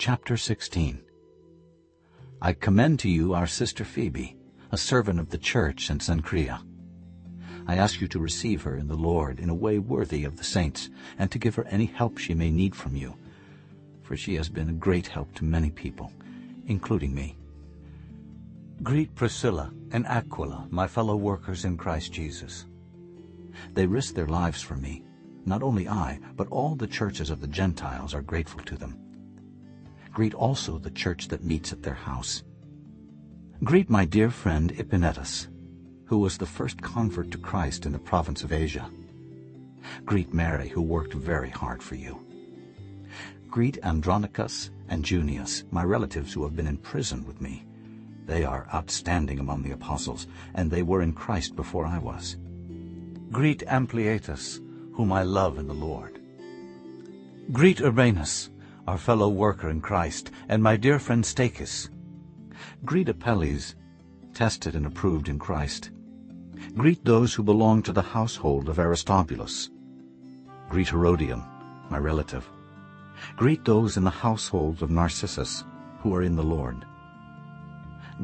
Chapter 16 I commend to you our sister Phoebe, a servant of the church in Cenchrea. I ask you to receive her in the Lord in a way worthy of the saints, and to give her any help she may need from you, for she has been a great help to many people, including me. Greet Priscilla and Aquila, my fellow workers in Christ Jesus. They risked their lives for me. Not only I, but all the churches of the Gentiles are grateful to them. Greet also the church that meets at their house. Greet my dear friend Epaenetus, who was the first convert to Christ in the province of Asia. Greet Mary, who worked very hard for you. Greet Andronicus and Junias, my relatives who have been in prison with me. They are outstanding among the apostles, and they were in Christ before I was. Greet Ampliatus, whom I love in the Lord. Greet Urbanus, our fellow worker in Christ, and my dear friend Stachys. Greet Apelles, tested and approved in Christ. Greet those who belong to the household of Aristobulus. Greet Herodion, my relative. Greet those in the household of Narcissus, who are in the Lord.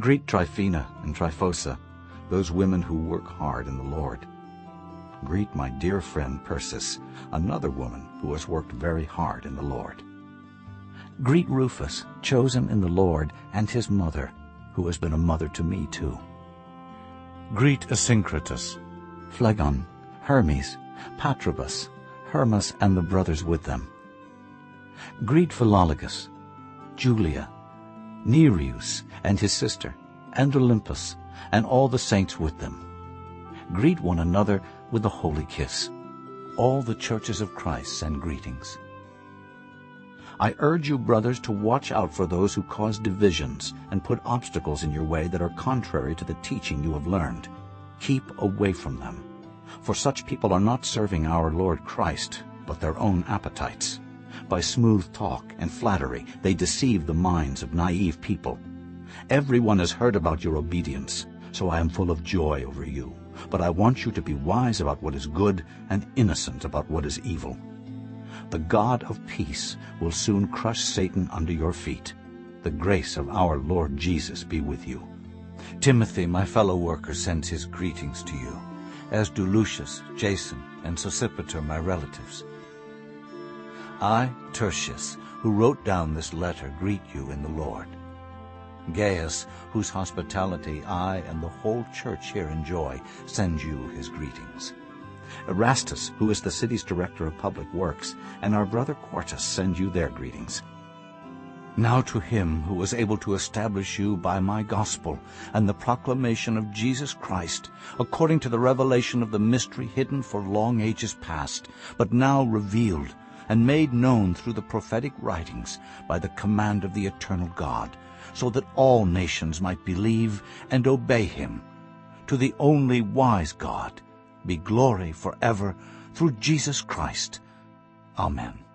Greet Tryphena and Tryphosa, those women who work hard in the Lord. Greet my dear friend Persis, another woman who has worked very hard in the Lord. Greet Rufus, chosen in the Lord, and his mother, who has been a mother to me too. Greet Asyncritus, Phlegon, Hermes, Patrobus, Hermas, and the brothers with them. Greet Philologus, Julia, Nereus and his sister, and Olympas, and all the saints with them. Greet one another with a holy kiss. All the churches of Christ send greetings. I urge you, brothers, to watch out for those who cause divisions and put obstacles in your way that are contrary to the teaching you have learned. Keep away from them. For such people are not serving our Lord Christ, but their own appetites. By smooth talk and flattery they deceive the minds of naive people. Everyone has heard about your obedience, so I am full of joy over you. But I want you to be wise about what is good and innocent about what is evil. The God of peace will soon crush Satan under your feet. The grace of our Lord Jesus be with you. Timothy, my fellow worker, sends his greetings to you, as do Lucius, Jason, and Sosipater, my relatives. I, Tertius, who wrote down this letter, greet you in the Lord. Gaius, whose hospitality I and the whole church here enjoy, sends you his greetings. Erastus, who is the city's director of public works, and our brother Quartus send you their greetings. Now to him who was able to establish you by my gospel and the proclamation of Jesus Christ, according to the revelation of the mystery hidden for long ages past, but now revealed and made known through the prophetic writings by the command of the eternal God, so that all nations might believe and obey him. To the only wise God be glory forever through Jesus Christ. Amen.